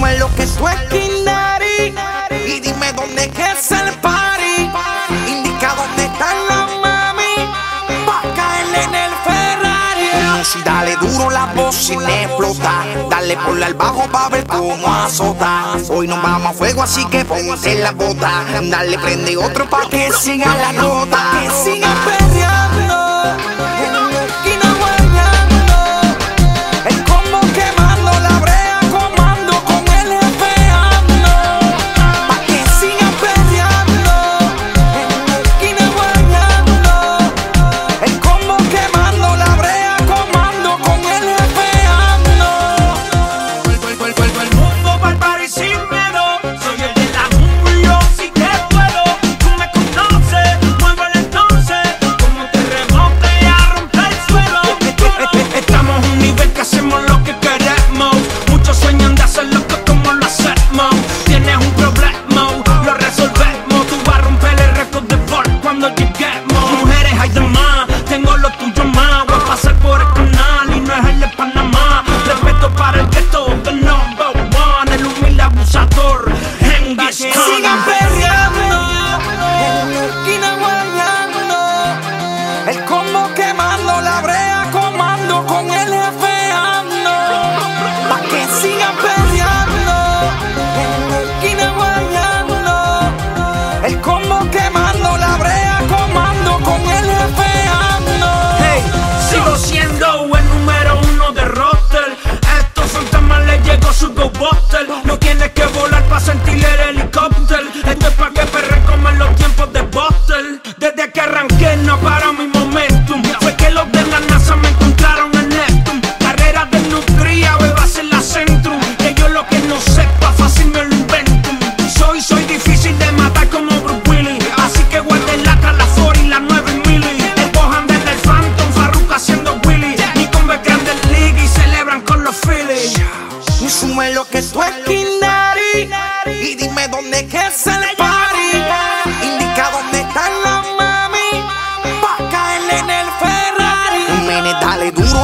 Dime lo que es Kinari y dime dónde es el party. Indica dónde están las mami pa' caerle en el Ferrari. Si dale duro la voz sin explotar, dale por la al bajo pa' ver cómo azota. Hoy nos vamos a fuego así que ponte la bota, dale prende otro pa' que siga la nota,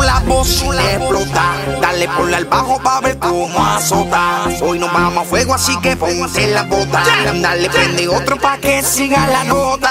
la voz sin explotar. Dale por al bajo pa' ver cómo azota. Hoy nos vamos a fuego, así que ponte la bota. Dale, prende otro pa' que siga la nota.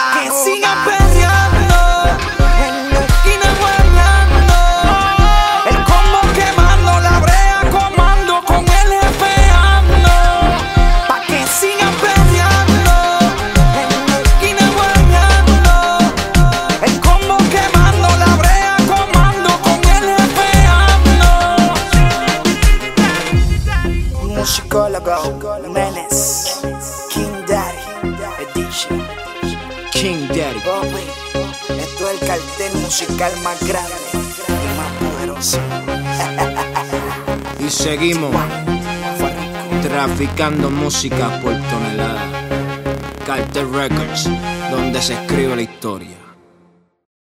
Chicago, Menes, King Daddy, Edition, King Daddy. Esto es el cartel musical más grande y más poderoso. y seguimos traficando música por tonelada. Cartel Records, donde se escribe la historia.